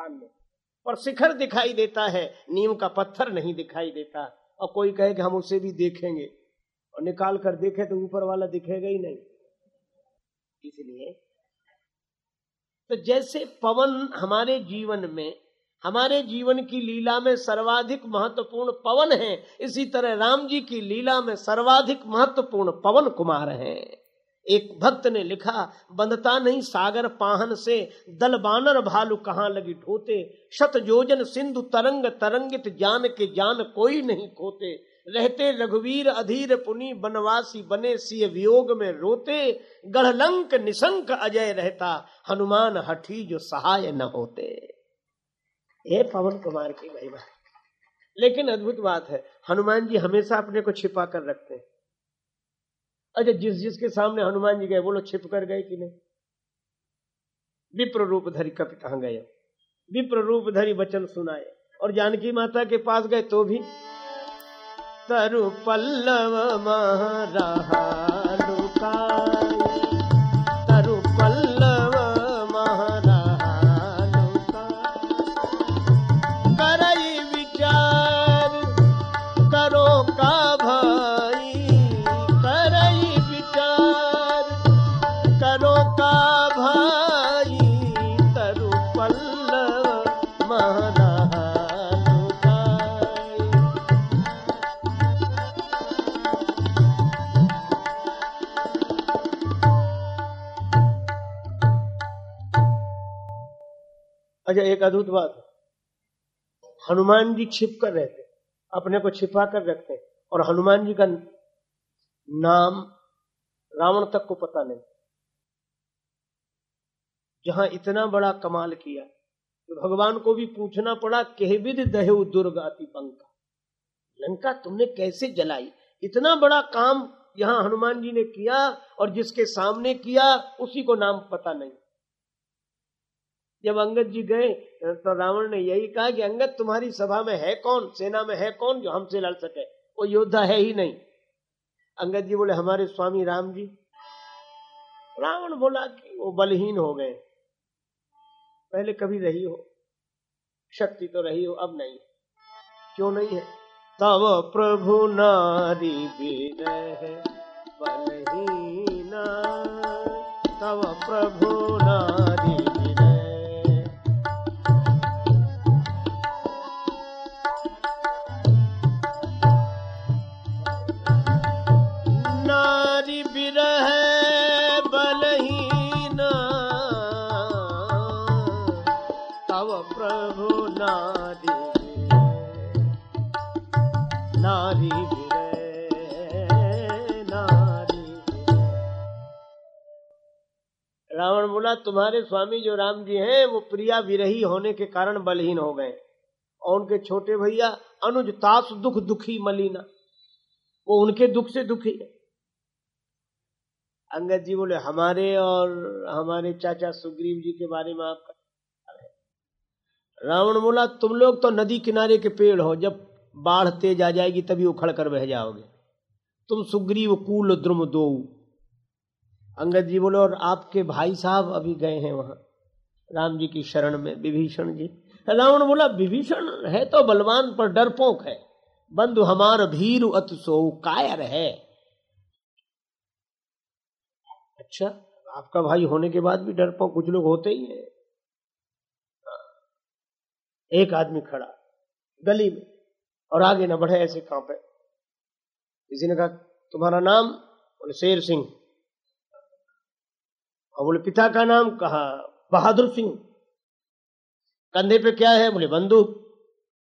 में। और शिखर दिखाई देता है, नीम का पत्थर नहीं दिखाई देता। और कोई कहे कि हम उसे भी देखेंगे। और निकाल कर देखे तो ऊपर वाला दिखेगा ही नहीं। इसलिए तो जैसे पवन हमारे जीवन में, हमारे जीवन की लीला में सर्वाधिक महत्वपूर्ण पवन है, इसी तरह राम जी की लीला में सर्वाधिक महत्वपूर्ण पवन कुमार हैं। एक भक्त ने लिखा, बंधता नहीं सागर पाहन से, दल बानर भालू कहाँ लगी ठोते? शत जोजन सिंधु तरंग तरंगित जान के जान कोई नहीं खोते। रहते रघुवीर अधीर पुनि बनवासी बने, सिय वियोग में रोते। गढ़लंक निशंक अजय रहता, हनुमान हठी जो सहाय न होते। ये पवन कुमार की महिमा। लेकिन अद्भुत बात है, हनुमान जी हमेशा अपने को छिपा कर रखते हैं। अच्छा जिस जिसके सामने हनुमान जी गए वो लोग छिप कर गए कि नहीं? विप्र रूप धरी कपि कहा गए? विप्र रूप धरी वचन सुनाए। और जानकी माता के पास गए तो भी? तरु पल्लव महारा तरु अच्छा एक अद्भुत बात। हनुमान जी छिप कर रहते अपने को छिपा कर रखते और हनुमान जी का नाम रावण तक को पता नहीं। जहाँ इतना बड़ा कमाल किया तो भगवान को भी पूछना पड़ा कहविद दहेव दुर्गाति पंका लंका, तुमने कैसे जलाई? इतना बड़ा काम यहाँ हनुमान जी ने किया, और जिसके सामने किया, उसी को नाम पता नहीं। जब अंगद जी गए तो रावण ने यही कहा कि अंगद तुम्हारी सभा में है कौन? सेना में है कौन जो हमसे लड़ सके? वो योद्धा है ही नहीं। अंगद जी बोले, हमारे स्वामी राम जी। रावण बोला कि वो बलहीन हो गए। पहले कभी रही हो। शक्ति तो रही हो, अब नहीं। क्यों नहीं है? तब प्रभु नारी विरह बलहीना नारी। नारी रावण बोला, तुम्हारे स्वामी जो राम जी हैं, वो प्रिया विरही होने के कारण बलहीन हो गए। और उनके छोटे भैया, अनुज तास दुख दुखी मलिना। वो उनके दुख से दुखी है। अंगद जी बोले, हमारे और हमारे चाचा सुग्रीव जी के बारे में आपका रावण बोला, तुम लोग तो नदी किनारे के पेड़ हो, जब बाढ़ तेज आ जाएगी तभी उखड़ कर बह जाओगे। तुम सुग्रीव कूल द्रुम दो। अंगद जी बोले, और आपके भाई साहब अभी गए हैं वहाँ। राम जी की शरण में, विभीषण जी। रावण बोला, विभीषण है तो बलवान, पर डरपोक है। बंधु हमार भीरु अत सो, कायर है। अच्छा आपका भाई होने के बाद भी डरपोक, कुछ लोग होते ही हैं। एक आदमी खड़ा, गली में, और आगे न बढ़े ऐसे कांपे किसी ने कहा, तुम्हारा नाम? बोले, शेर सिंह। और बोले, पिता का नाम? कहा, बहादुर सिंह। कंधे पे क्या है? बोले, बंदूक।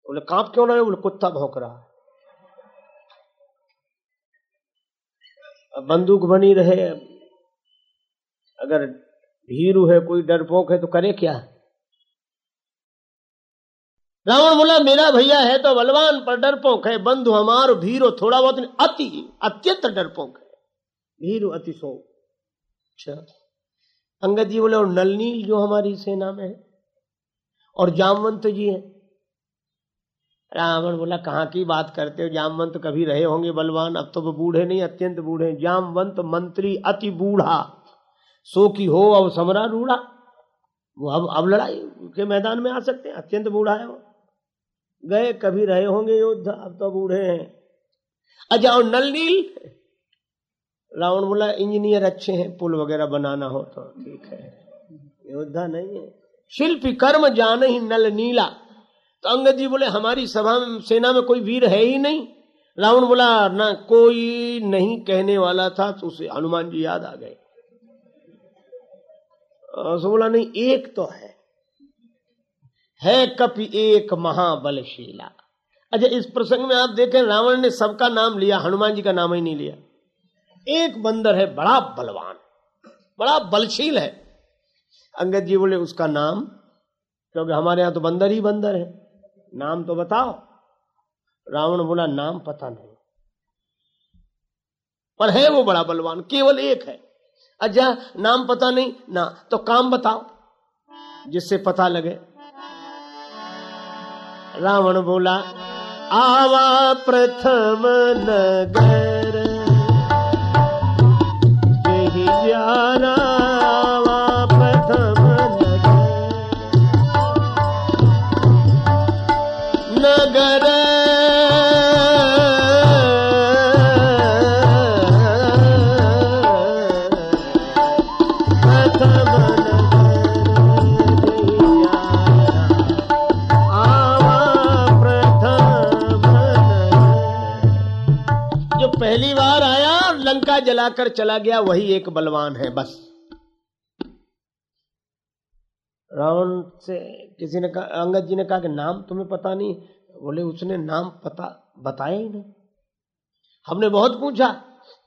बोले, काँप क्यों रहे बोले, कुत्ता भौंक रहा है। अब बंदूक बनी रहे अगर भीरू है, कोई डरपोक है तो करे क्या? रावण बोला, मेरा भैया है तो बलवान पर डरपोक है। बंधु हमारो, भीरो थोड़ा बहुत अति, अत्यंत डरपोक है। भीरू अति सो। अच्छा। अंगद जी बोले, और नलनील जो हमारी सेना में है, और जामवंत जी है? रावण बोला, कहाँ की बात करते हो? जामवंत कभी रहे होंगे बलवान। अब तो वो बूढ़े नहीं, अत्यंत बूढ़े जामवंत मंत्री, अति बूढ़ा। सो की हो, अब समरा रूढ़ा। वो अब अब लड़ाई के मैदान में आ सकते हैं। अत्यंत बूढ़ा है वो। गए, कभी रहे होंगे योद्धा, अब तो बूढ़े हैं। अच्छा और नल नील रावण बोला, इंजीनियर अच्छे हैं, पुल वगैरह बनाना हो तो ठीक है। योद्धा नहीं है। शिल्पी कर्म जान ही नल नीला तो अंगद जी बोले, हमारी सभा में, सेना में कोई वीर है ही नहीं। रावण बोला, ना कोई नहीं कहने वाला था तो उसे हनुमान जी याद आ गए। बोला, नहीं, एक तो है। है कपि एक महाबलशीला। अच्छा इस प्रसंग में आप देखें, रावण ने सबका नाम लिया, हनुमान जी का नाम ही नहीं लिया। एक बंदर है, बड़ा बलवान, बड़ा बलशील है। अंगद जी बोले, उसका नाम? क्योंकि हमारे यहाँ तो बंदर ही बंदर है। नाम तो बताओ। रावण बोला, नाम पता नहीं। पर है वो बड़ा बलवान, केवल एक है। अच्छा नाम पता नहीं, ना तो काम बताओ, जिससे पता लगे। रावण बोला आवा प्रथम नगर यही जाना आवा प्रथम लंका जलाकर चला गया, वही एक बलवान है, बस। रावण से किसी ने कहा, अंगद जी ने कहा कि नाम तुम्हें पता नहीं। बोले, उसने नाम पता, बताया ही नहीं। हमने बहुत पूछा,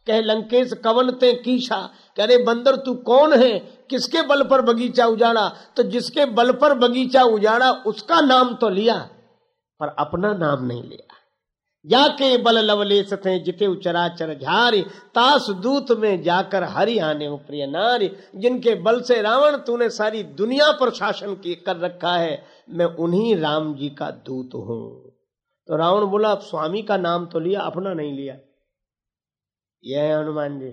कह, लंकेश कवन ते कीशा? कह अरे बंदर तू कौन है? किसके बल पर बगीचा उजाड़ा? तो जिसके बल पर बगीचा उजाड़ा, उसका नाम तो लिया, पर अपना नाम नहीं लिया। जाके बल लवलेस थे जिते चराचर झारी, तास दूत में जाकर हरि आने प्रिय नारी। जिनके बल से रावण, तूने सारी दुनिया पर शासन की कर रखा है, मैं उन्हीं राम जी का दूत हूँ। तो रावण बोला, अब स्वामी का नाम तो लिया, अपना नहीं लिया। यह है हनुमान जी।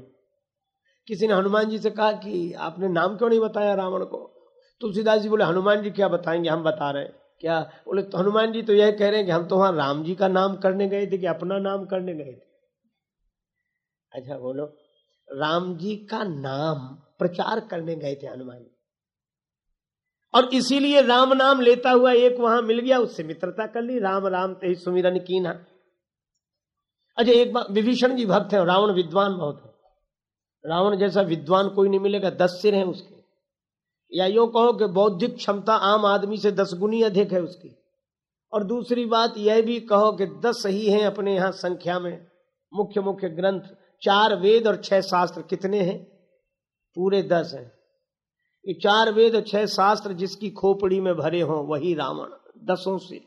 किसी ने हनुमान जी से कहा कि, आपने नाम क्यों नहीं बताया रावण को? तुलसीदास जी बोले, हनुमान जी क्या बताएँगे? हम बता रहे हैं। क्या? बोले तो हनुमान जी तो यह कह रहे हैं कि हम तो वहाँ राम जी का नाम करने गए थे कि अपना नाम करने गए थे। अच्छा बोलो, राम जी का नाम प्रचार करने गए थे हनुमान जी। और इसीलिए राम नाम लेता हुआ एक वहाँ मिल गया, उससे मित्रता कर ली, राम राम ते सुमिरन की ना अच्छा एक बार विभीषण जी भक्त है रावण विद्वान बहुत है। रावण जैसा विद्वान कोई नहीं मिलेगा दस सिर हैं उसके। या यो कहो कि बौद्धिक क्षमता आम आदमी से दस गुनी अधिक है उसकी। और दूसरी बात यह भी कहो कि दस ही हैं अपने यहाँ संख्या में। मुख्य मुख्य ग्रंथ, चार वेद और छह शास्त्र कितने हैं? पूरे दस हैं। ये चार वेद और छह शास्त्र जिसकी खोपड़ी में भरे हों, वही रावण। दसों से।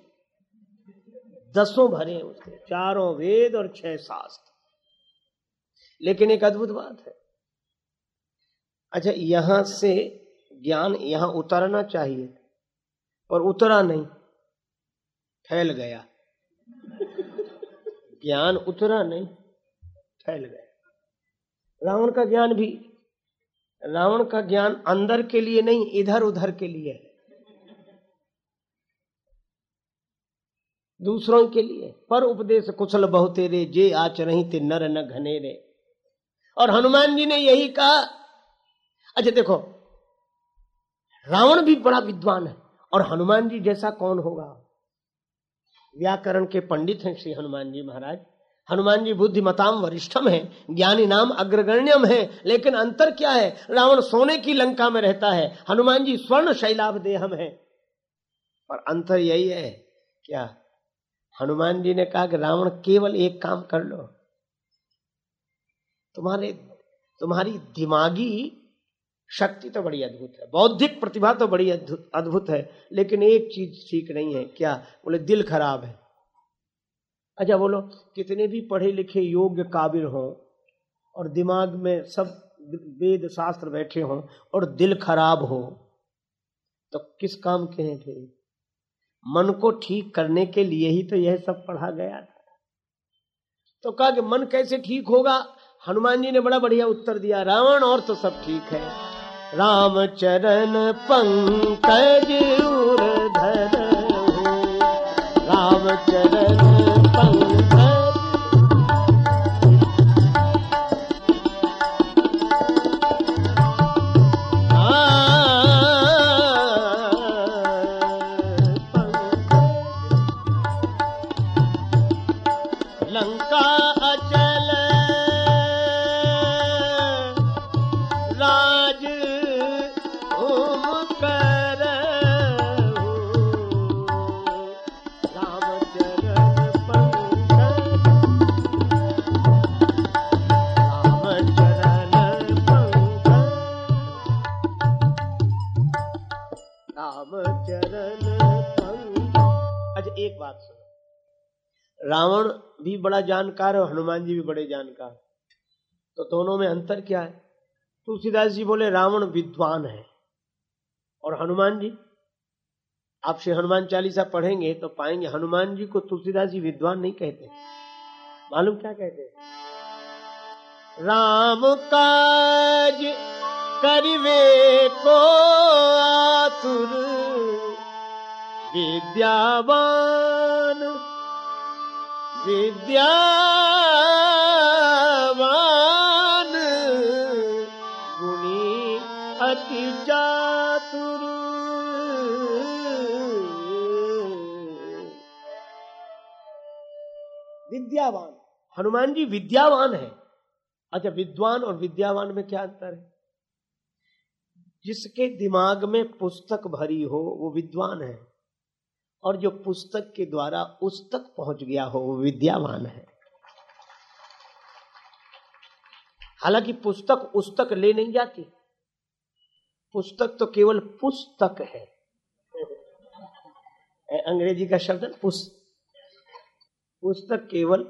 दसों भरे हैं उसके। चारों वेद और छह शास्त्र। लेकिन एक अद्भुत बात है। अच्छा यहाँ से ज्ञान यहाँ उतरना चाहिए पर उतरा नहीं, फैल गया। ज्ञान उतरा नहीं, फैल गया। रावण का ज्ञान भी, रावण का ज्ञान अंदर के लिए नहीं इधर उधर के लिए है। दूसरों के लिए, पर उपदेश कुशल बहु तेरे, जे आच रही ते नर न घनेरे। और हनुमान जी ने यही कहा अच्छा देखो रावण भी बड़ा विद्वान है। और हनुमान जी जैसा कौन होगा? व्याकरण के पंडित हैं श्री हनुमान जी महाराज। हनुमान जी बुद्धिमताम वरिष्ठम है, ज्ञानी नाम अग्रगण्यम है, लेकिन अंतर क्या है? रावण सोने की लंका में रहता है। हनुमान जी स्वर्ण शैलाभ देहम है। और अंतर यही है, क्या हनुमान जी ने कहा कि रावण केवल एक काम कर लो? तुम्हारे, तुम्हारी दिमागी शक्ति तो बड़ी अद्भुत है। बौद्धिक प्रतिभा तो बड़ी अद्भुत है, लेकिन एक चीज़ ठीक नहीं है। क्या? बोले, दिल खराब है। अच्छा बोलो, कितने भी पढ़े लिखे योग्य काबिल हो और दिमाग में सब वेद शास्त्र बैठे हों और दिल खराब हो तो किस काम के हैं फिर? मन को ठीक करने के लिए ही तो यह सब पढ़ा गया था। तो कहा कि मन कैसे ठीक होगा? हनुमान जी ने बड़ा बढ़िया उत्तर दिया, रावण और तो सब ठीक है। चरण पङ्क्म चरण पङ्कज जानकार है और हनुमान जी भी बड़े जानकार तो दोनों में अंतर क्या है? तुलसीदास जी बोले, रावण विद्वान है। और हनुमान जी? आप श्री हनुमान चालीसा पढ़ेंगे तो पाएँगे, हनुमान जी को तुलसीदास जी विद्वान नहीं कहते। मालूम क्या कहते हैं? राम काज करिवे को आतुर, विद्यावान विद्यावान गुणी अति चातुर। विद्यावान हनुमान जी विद्यावान है। अच्छा विद्वान और विद्यावान में क्या अंतर है? जिसके दिमाग में पुस्तक भरी हो, वो विद्वान है। और जो पुस्तक के द्वारा उस तक पहुँच गया हो, वो विद्यावान है। हालाँकि पुस्तक उस तक ले नहीं जाती। पुस्तक तो केवल पुस्तक है। अंग्रेज़ी का शब्द पुस्त पुस्तक केवल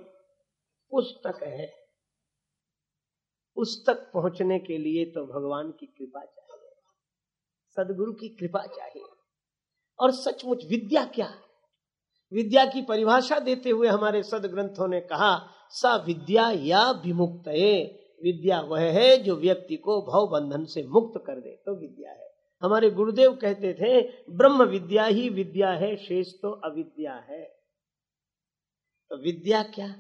पुस्तक है। उस तक पहुँचने के लिए तो भगवान की कृपा चाहिए। सदगुरु की कृपा चाहिए। और सचमुच विद्या क्या है? विद्या की परिभाषा देते हुए हमारे सद ग्रंथों ने कहा, सा विद्या या विमुक्त विद्या वह है जो व्यक्ति को भव बंधन से मुक्त कर दे तो विद्या है। हमारे गुरुदेव कहते थे, ब्रह्म विद्या ही विद्या है, शेष तो अविद्या है। तो विद्या क्या?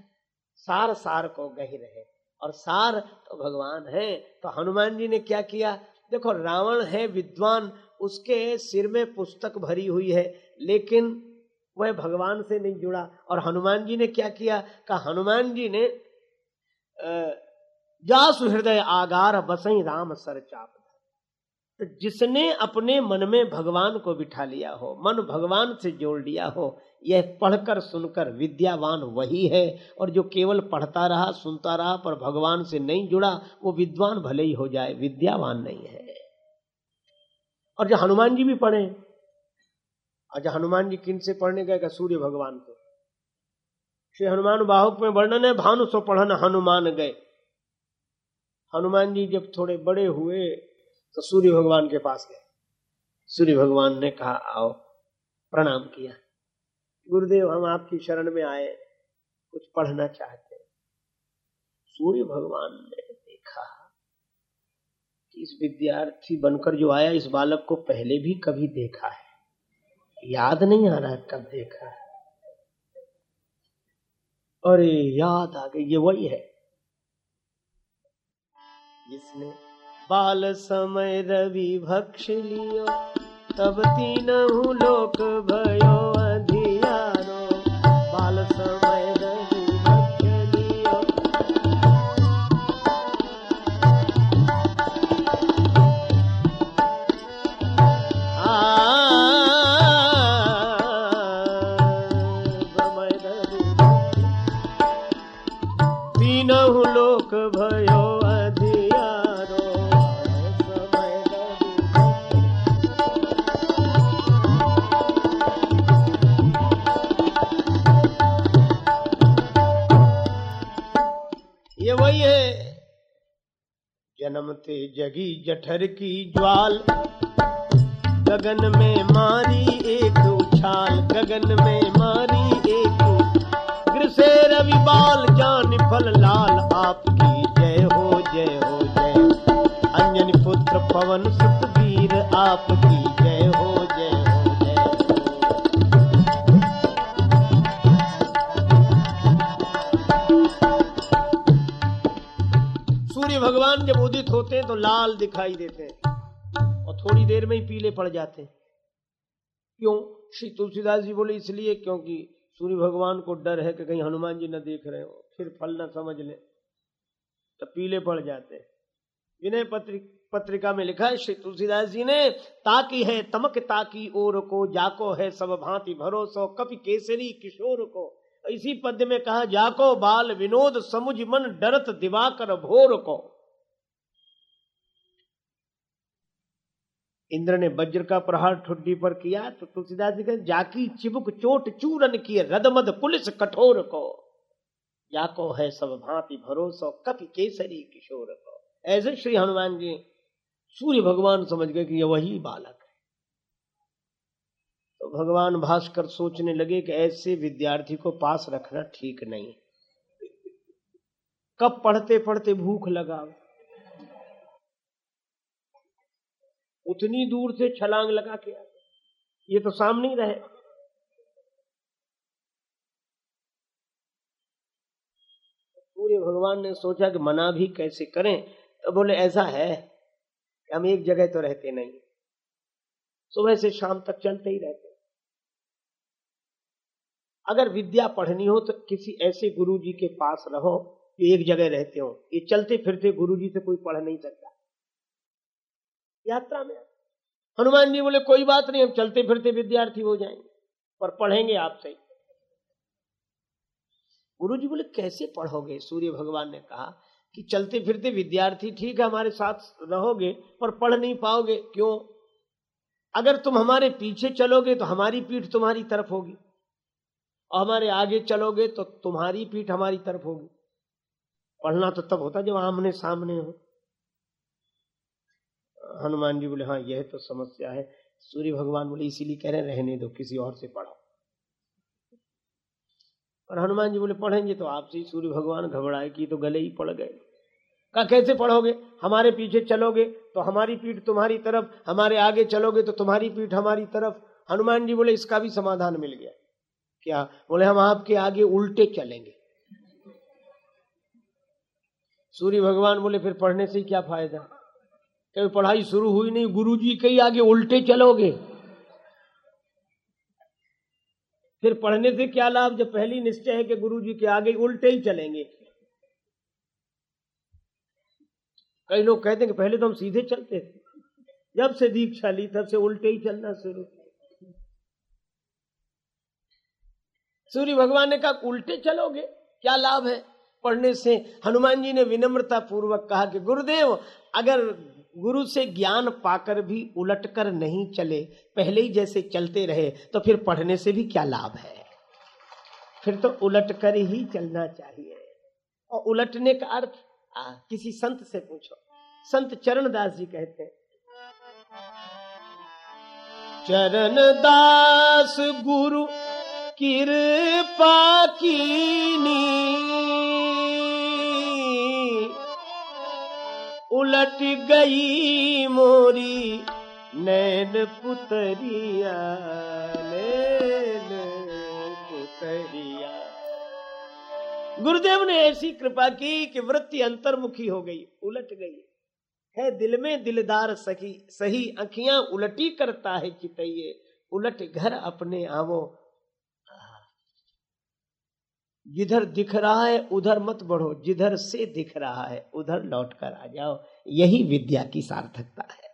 सार सार को गही रहे। और सार तो भगवान है। तो हनुमान जी ने क्या किया? देखो, रावण है विद्वान उसके सिर में पुस्तक भरी हुई है, लेकिन वह भगवान से नहीं जुड़ा। और हनुमान जी ने क्या किया? का हनुमान जी ने जासु हृदय आगार बसई राम सर चाप तो जिसने अपने मन में भगवान को बिठा लिया हो, मन भगवान से जोड़ लिया हो, यह पढ़कर सुनकर विद्यावान वही है। और जो केवल पढ़ता रहा, सुनता रहा, पर भगवान से नहीं जुड़ा, वो विद्वान भले ही हो जाए, विद्यावान नहीं है। और जो हनुमान जी भी पढ़े अच्छा हनुमान जी किन से पढ़ने गए सूर्य भगवान को। श्री हनुमान बाहुक में वर्णन है, भानु सो पढ़न हनुमान गए। हनुमान जी जब थोड़े बड़े हुए तो सूर्य भगवान के पास गए। सूर्य भगवान ने कहा, आओ, प्रणाम किया। गुरुदेव, हम आपकी शरण में आए, कुछ पढ़ना चाहते सूर्य भगवान ने इस विद्यार्थी बनकर जो आया, इस बालक को पहले भी कभी देखा है। याद नहीं आ रहा है कब देखा है। अरे, याद आ गई, ये वही है। जिसने बाल समय रवि भक्ष लियो, तब तीन लोक भयो। जन्मते जगी जठर की ज्वाल। गगन में मारी एक उछाल, गगन में मारी एक ग्रसे रवि बाल, जान फल लाल, आपकी जय हो जय हो, जय अंजन पुत्र पवन सुखवीर आपकी भगवान होते हैं तो लाल दिखाई देते हैं। और थोड़ी देर में ही पीले पड़ जाते हैं। क्यों? श्री तुलसीदास जी बोले, इसलिए क्योंकि सूर्य भगवान को डर है कि कहीं हनुमान जी न देख रहे हो, फिर फल न समझ ले तो पीले पड़ जाते हैं। विनय पत्रिक पत्रिका में लिखा है, श्री तुलसीदास जी ने, ताकी है तमक, ताकी ओर को, जाको है सब भांति भरोसो कपि केसरी किशोर को। इसी पद्य में कहा, जाको बाल विनोद समुझ मन डरत दिवाकर भोर को। इंद्र ने वज्र का प्रहार ठुड्डी पर किया तो तुलसीदास जी कहते, जाकी चिबुक चोट चूरन किए, रदमद पुलिस कठोर को। जाको है सब भांति भरोसो, कपि केसरी किशोर को। ऐसे श्री हनुमान जी, सूर्य भगवान समझ गए कि यह वही बालक है। तो भगवान भास्कर सोचने लगे कि ऐसे विद्यार्थी को पास रखना ठीक नहीं कब पढ़ते पढ़ते भूख लगा उतनी दूर से छलांग लगा के आते ये तो सामने ही रहे सूर्य भगवान ने सोचा कि मना भी कैसे करें तो बोले, ऐसा है कि हम एक जगह तो रहते नहीं। सुबह से शाम तक चलते ही रहते अगर विद्या पढ़नी हो तो किसी ऐसे गुरु जी के पास रहो, जो एक जगह रहते हो। ये चलते फिरते गुरु जी से कोई पढ़ नहीं सकता। यात्रा में। हनुमान जी बोले, कोई बात नहीं, हम चलते फिरते विद्यार्थी हो जाएँगे, पर पढ़ेंगे आपसे गुरु जी बोले, कैसे पढ़ोगे? सूर्य भगवान ने कहा कि चलते फिरते विद्यार्थी ठीक है, हमारे साथ रहोगे, पर पढ़ नहीं पाओगे। क्यों? अगर तुम हमारे पीछे चलोगे तो हमारी पीठ तुम्हारी तरफ़ होगी। और हमारे आगे चलोगे तो तुम्हारी पीठ हमारी तरफ़ होगी। पढ़ना तो तब होता जब आमने सामने हो। हनुमान जी बोले हाँ यह तो समस्या है। सूर्य भगवान बोले, इसीलिए कह रहे, रहने दो, किसी और से पढ़ो। और हनुमान जी बोले, पढ़ेंगे तो आपसे ही सूर्य भगवान घबराए कि तो गले ही पड़ गए। का कैसे पढ़ोगे? हमारे पीछे चलोगे तो हमारी पीठ तुम्हारी तरफ़, हमारे आगे चलोगे तो तुम्हारी पीठ हमारी तरफ़। हनुमान जी बोले, इसका भी समाधान मिल गया। क्या? बोले, हम आपके आगे उल्टे चलेंगे। सूर्य भगवान बोले, फिर पढ़ने से क्या फ़ायदा? कभी पढ़ाई शुरू हुई नहीं गुरु जी के आगे उल्टे चलोगे। फिर पढ़ने से क्या लाभ? जब पहली निश्चय है कि गुरु जी के आगे उल्टे ही चलेंगे। कई लोग कहते हैं कि पहले तो हम सीधे चलते थे। जब से दीक्षा ली, तब से उल्टे ही चलना शुरू। सूर्य भगवान ने कहा, उल्टे चलोगे? क्या लाभ है? पढ़ने से हनुमान जी ने विनम्रता पूर्वक कहा कि, गुरुदेव अगर गुरु से ज्ञान पाकर भी उलट कर नहीं चले पहले ही जैसे चलते रहे तो फिर पढ़ने से भी क्या लाभ है? फिर तो उलट कर ही चलना चाहिए। और उलटने का अर्थ आ, किसी संत से पूछो। संत चरण दास जी कहते हैं चरण दास गुरु कृपा कीनी। उलट गई मोरी, नैन पुतरिया नैन पुतरिया। गुरुदेव ने ऐसी कृपा की कि वृत्ति अंतर्मुखी हो गई, उलट गई। है दिल में दिलदार सही सही, अखियाँ उलटी करता है चितइये उलट घर अपने आवो जिधर दिख रहा है, उधर मत बढ़ो। जिधर से दिख रहा है, उधर लौट कर आ जाओ। यही विद्या की सार्थकता है।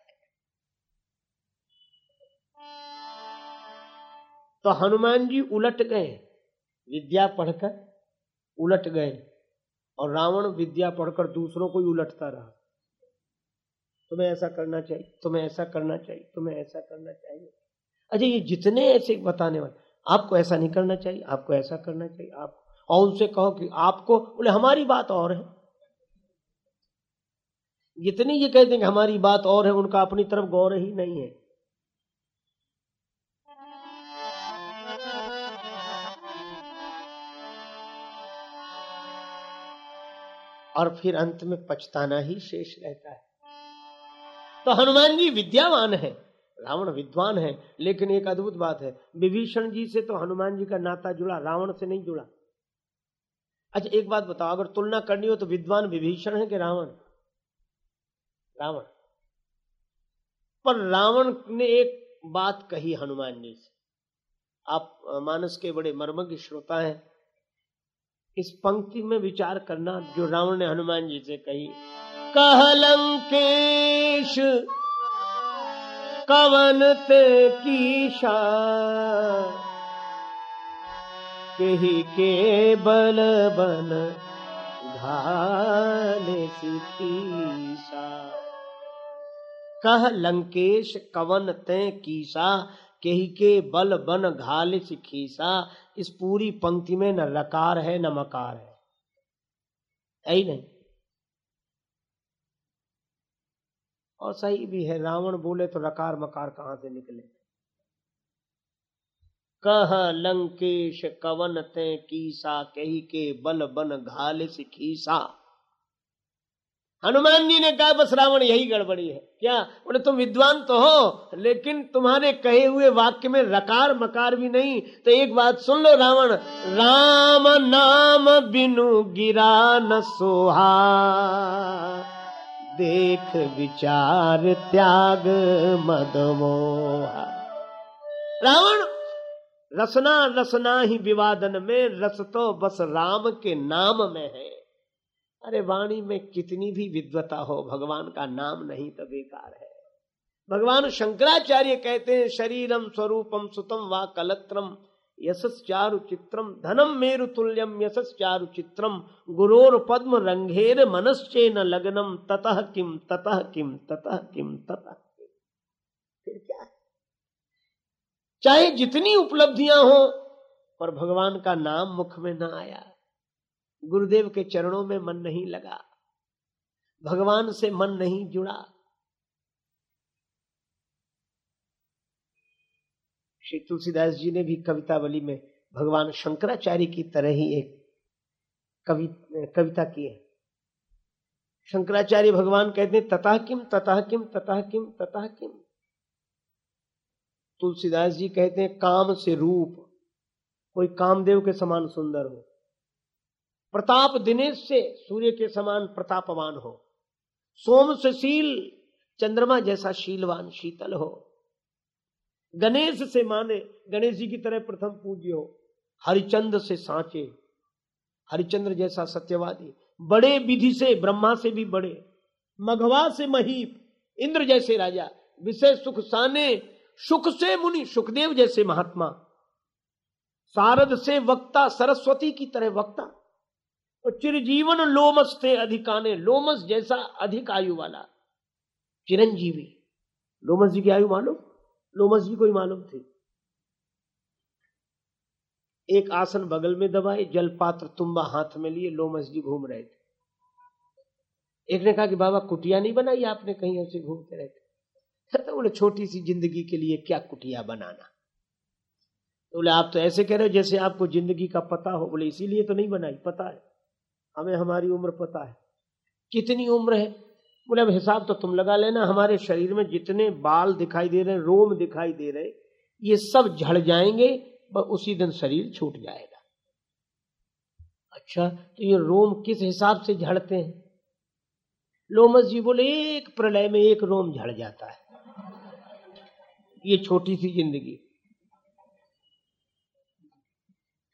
तो हनुमान जी उलट गए। विद्या पढ़कर उलट गए और रावण विद्या पढ़कर दूसरों को ही उलटता रहा। तुम्हें ऐसा करना चाहिए, तुम्हें ऐसा करना चाहिए, तुम्हें ऐसा करना चाहिए। अच्छा ये जितने ऐसे बताने वाले, आपको ऐसा नहीं करना चाहिए, आपको ऐसा करना चाहिए आप और उनसे कहो कि आपको, बोले, हमारी बात और है। जितनी ये कहते हैं कि हमारी बात और है, उनका अपनी तरफ़ गौर ही नहीं है। और फिर अंत में पछताना ही शेष रहता है। तो हनुमान जी विद्यावान है, रावण विद्वान है, लेकिन एक अद्भुत बात है, विभीषण जी से तो हनुमान जी का नाता जुड़ा, रावण से नहीं जुड़ा। अच्छा एक बात बताओ, अगर तुलना करनी हो तो विद्वान विभीषण है कि रावण? रावण। पर रावण ने एक बात कही हनुमान जी से। आप मानस के बड़े मर्मज्ञ श्रोता हैं। इस पंक्ति में विचार करना जो रावण ने हनुमान जी से कही। कहलंकेश, कवन ते कीशा। केही के बल बन घाले सीखीसा कह लंकेश कवन ते कीसा, केही के बल बन घाल खीसा इस पूरी पंक्ति में न लकार है, न मकार है। यही नहीं। और सही भी है, रावण बोले तो लकार मकार कहाँ से निकले? कह लंकेश कवन ते कीसा, कही के बल बन घाल खीसा। हनुमान जी ने कहा, बस रावण, यही गड़बड़ी है। क्या? बोले, तुम विद्वान तो हो, लेकिन तुम्हारे कहे हुए वाक्य में रकार मकार भी नहीं। तो एक बात सुन लो रावण, राम नाम बिनु गिरा न सोहा। देख विचार त्याग मदमोहा रावण रसना रसना ही विवादन में रस तो बस राम के नाम में है। अरे वाणी में कितनी भी विद्वता हो, भगवान का नाम नहीं तो बेकार है। भगवान शंकराचार्य कहते हैं, शरीरम स्वरूपम सुतम व कलत्रम यशस चारु चित्रम धनम मेरु तुल्यम यशस चारु चित्रम, गुरोर पद्म रंगेर मनस्चे न लग्नम, ततः किम ततः किम ततः किम, ततः फिर क्या चाहे जितनी उपलब्धियाँ हो, पर भगवान का नाम मुख में न आया। गुरुदेव के चरणों में मन नहीं लगा। भगवान से मन नहीं जुड़ा। श्री तुलसीदास जी ने भी कवितावली में भगवान शंकराचार्य की तरह ही एक कवि, कविता की है। शंकराचार्य भगवान कहते हैं तथा किम तथा किम तथा किम तथा किम तुलसीदास जी कहते हैं, काम से रूप। कोई कामदेव के समान सुंदर हो। प्रताप दिनेश से सूर्य के समान प्रतापवान हो। सोम से शील चंद्रमा जैसा शीलवान, शीतल हो। गणेश से माने, गणेश जी की तरह प्रथम पूज्य हो। हरिचंद्र से सांचे। हरिचंद्र जैसा सत्यवादी। बड़े विधि से, ब्रह्मा से भी बड़े। मघवा से महीप। इंद्र जैसे राजा। विषय सुख साने सुख से मुनि सुखदेव जैसे महात्मा। सारद से वक्ता, सरस्वती की तरह वक्ता। और चिरजीवन लोमस थे अधिकाने, लोमस जैसा अधिक आयु वाला। चिरंजीवी। लोमस जी की आयु मालूम? लोमस जी को ही मालूम थी। एक आसन बगल में दबाए जल पात्र तुम्बा हाथ में लिए, लोमस जी घूम रहे थे। एक ने कहा कि बाबा, कुटिया नहीं बनाई आपने, कहीं ऐसे घूमते रहते। तो बोले, छोटी सी ज़िंदगी के लिए क्या कुटिया बनाना? तो बोले, आप तो ऐसे कह रहे हो जैसे आपको ज़िंदगी का पता हो। बोले, इसीलिए तो नहीं बनाई, पता है। हमें हमारी उम्र पता है। कितनी उम्र है? बोले, अब हिसाब तो तुम लगा लेना, हमारे शरीर में जितने बाल दिखाई दे रहे रोम दिखाई दे रहे ये सब झड़ जाएँगे उसी दिन शरीर छूट जाएगा। अच्छा तो ये रोम किस हिसाब से झड़ते हैं? लोमस जी बोले, एक प्रलय में एक रोम झड़ जाता है। ये छोटी सी ज़िंदगी।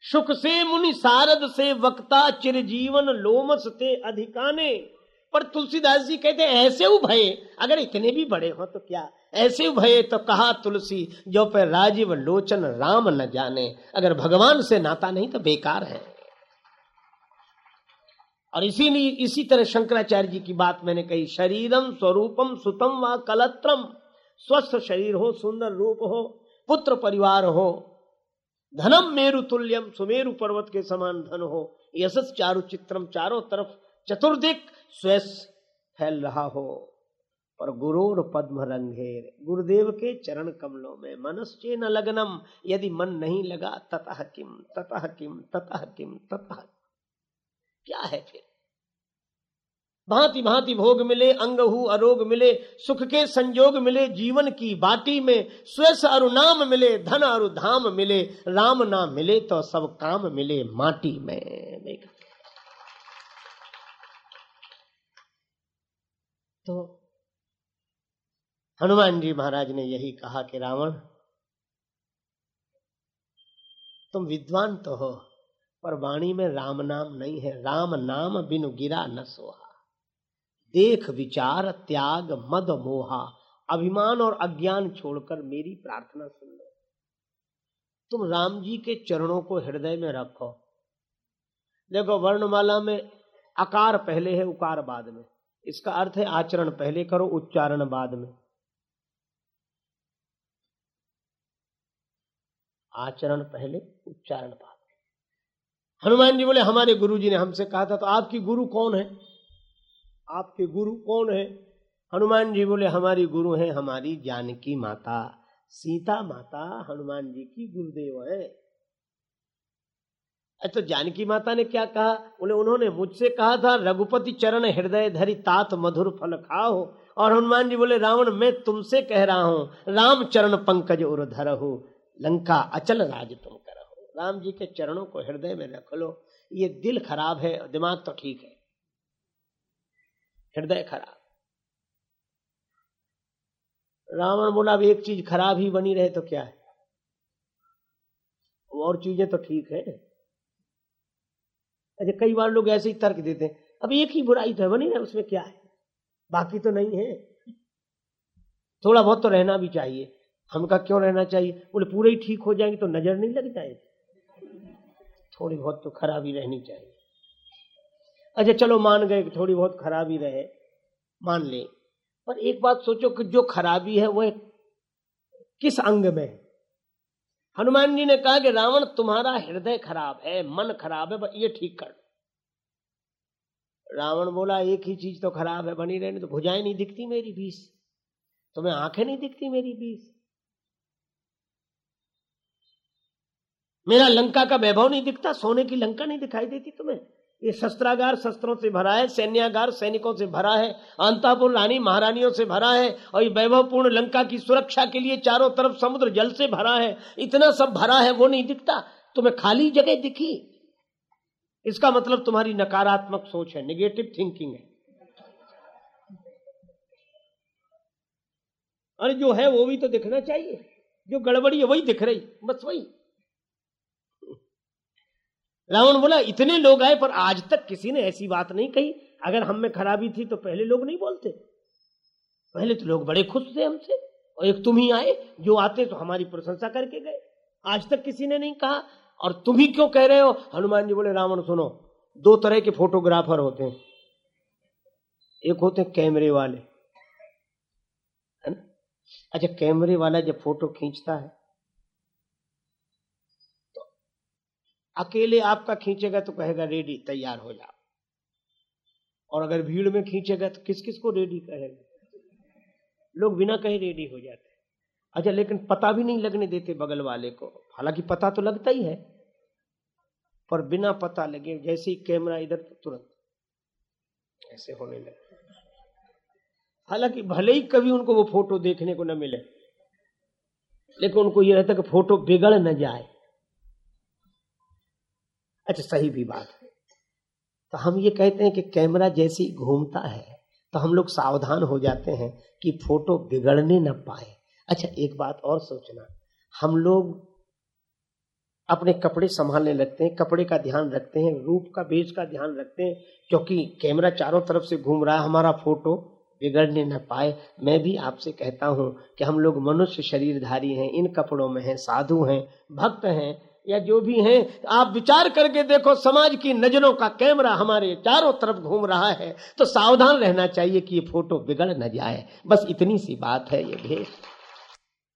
सुख से मुनि सारद से वक्ता चिरजीवन लोमस ते अधिकाने। पर तुलसीदास जी कहते ऐसे उभय अगर इतने भी बड़े हो तो क्या? ऐसे उभय तो कहा तुलसी, जो पे राजीव लोचन राम न जाने। अगर भगवान से नाता नहीं तो बेकार है। और इसीलिए इसी तरह शंकराचार्य जी की बात मैंने कही, शरीरम स्वरूपम सुतम व कलत्रम। स्वस्थ शरीर हो, सुंदर रूप हो, पुत्र परिवार हो, धनम मेरु तुल्यम सुमेरु पर्वत के समान धन हो, यशस चारु चित्रम चारों तरफ़ चतुर्दिक स्वेस फैल रहा हो। और गुरोर पद्म रंगेर, गुरुदेव के चरण कमलों में मनस्चे न लगनम, यदि मन नहीं लगा, ततः किम ततः किम ततः किम, ततः। क्या है फिर? भांति भांति भोग मिले अंग हु अरोग मिले, सुख के संजोग मिले, जीवन की बाटी में स्वेस अरु नाम मिले, धन अरु धाम मिले, राम नाम मिले तो सब काम मिले माटी में। देखा। तो हनुमान जी महाराज ने यही कहा कि रावण, तुम विद्वान तो हो, पर वाणी में राम नाम नहीं है, राम नाम बिनु गिरा न सोहा। देख विचार, त्याग, मद, मोहा। अभिमान और अज्ञान छोड़कर मेरी प्रार्थना सुन लो। तुम राम जी के चरणों को हृदय में रखो। देखो, वर्णमाला में आकार पहले है, उकार बाद में। इसका अर्थ है, आचरण पहले करो, उच्चारण बाद में। आचरण पहले, उच्चारण बाद में। हनुमान जी बोले, हमारे गुरु जी ने हमसे कहा था तो आपकी गुरु कौन है? आपके गुरु कौन है? हनुमान जी बोले, हमारी गुरु है, हमारी जानकी माता, सीता माता, हनुमान जी की गुरुदेव है। तो जानकी माता ने क्या कहा? बोले, उन्होंने मुझसे कहा था, रघुपति चरण हृदय धरी तात मधुर फल खाओ। और हनुमान जी बोले, रावण, मैं तुमसे कह रहा हूँ, राम चरण पंकज उर हो लंका अचल राज तुम करो राम जी के चरणों को हृदय में रख लो, ये दिल खराब है, दिमाग तो ठीक है। हृदय खराब। रावण बोला, अब एक चीज़ खराब ही बनी रहे तो क्या है? और चीज़ें तो ठीक है। अच्छा कई बार लोग ऐसे ही तर्क देते हैं, अब एक ही बुराई तो है बनी ना उसमें क्या है? बाकी तो नहीं है। थोड़ा बहुत तो रहना भी चाहिए। हमका क्यों रहना चाहिए? बोले, पूरे ही ठीक हो जाएँगे तो नज़र नहीं लग जाएगी। थोड़ी बहुत तो खराबी रहनी चाहिए। अच्छा चलो मान गए थोड़ी बहुत खराबी रहे, मान ले। पर एक बात सोचो कि जो खराबी है वह किस अंग में हनुमान जी ने कहा कि रावण, तुम्हारा हृदय खराब है, मन खराब है ये ठीक कर रावण बोला, एक ही चीज़ तो खराब है, बनी रहने तो भुजाएँ नहीं दिखती मेरी बीस तुम्हें आँखें नहीं दिखती मेरी बीस मेरा लंका का वैभव नहीं दिखता, सोने की लंका नहीं दिखाई देती तुम्हें? ये शस्त्रागार शस्त्रों से भरा है, सैन्यागार सैनिकों से भरा है, अंतापुर रानी महारानियों से भरा है और ये वैभवपूर्ण लंका की सुरक्षा के लिए चारों तरफ़ समुद्र जल से भरा है। इतना सब भरा है, वो नहीं दिखता। तुम्हें खाली जगह दिखी। इसका मतलब तुम्हारी नकारात्मक सोच है निगेटिव थिंकिंग है। अरे जो है, वो भी तो दिखना चाहिए। जो गड़बड़ी है, वही दिख रही। बस वही। रावण बोला, इतने लोग आए, पर आज तक किसी ने ऐसी बात नहीं कही। अगर हम में खराबी थी तो पहले लोग नहीं बोलते। पहले तो लोग बड़े खुश थे हमसे। और एक तुम ही आए, जो आते तो हमारी प्रशंसा करके गए। आज तक किसी ने नहीं कहा। और तुम ही क्यों कह रहे हो? हनुमान जी बोले, रावण, सुनो, दो तरह के फोटोग्राफर होते हैं। एक होते हैं कैमरे वाले, है ना? अच्छा कैमरे वाला जब फ़ोटो खींचता है अकेले आपका खींचेगा तो कहेगा, रेडी, तैयार हो जाओ। और अगर भीड़ में खींचेगा तो किस किस को रेडी कहेगा? लोग बिना कहे रेडी हो जाते अच्छा लेकिन पता भी नहीं लगने देते बगल वाले को। हालाँकि पता तो लगता ही है, पर बिना पता लगे, जैसे ही कैमरा इधर, तुरंत। ऐसे होने लगे। हालाँकि भले ही कभी उनको वो फ़ोटो देखने को न मिले, लेकिन उनको ये रहता कि फ़ोटो बिगड़ न जाए। अच्छा सही भी बात है। तो हम ये कहते हैं कि कैमरा जैसी घूमता है तो हम लोग सावधान हो जाते हैं कि फ़ोटो बिगड़ने न पाए। अच्छा एक बात और सोचना। हम लोग अपने कपड़े संभालने लगते हैं, कपड़े का ध्यान रखते हैं, रूप का बेच का ध्यान रखते हैं, क्योंकि कैमरा चारों तरफ़ से घूम रहा है, हमारा फ़ोटो बिगड़ने न पाए। मैं भी आपसे कहता हूँ कि हम लोग मनुष्य शरीरधारी हैं, इन कपड़ों में हैं, साधु हैं, भक्त हैं या जो भी हैं, आप विचार करके देखो, समाज की नज़रों का कैमरा हमारे चारों तरफ़ घूम रहा है। तो सावधान रहना चाहिए कि ये फ़ोटो बिगड़ न जाए। बस इतनी सी बात है, ये भेष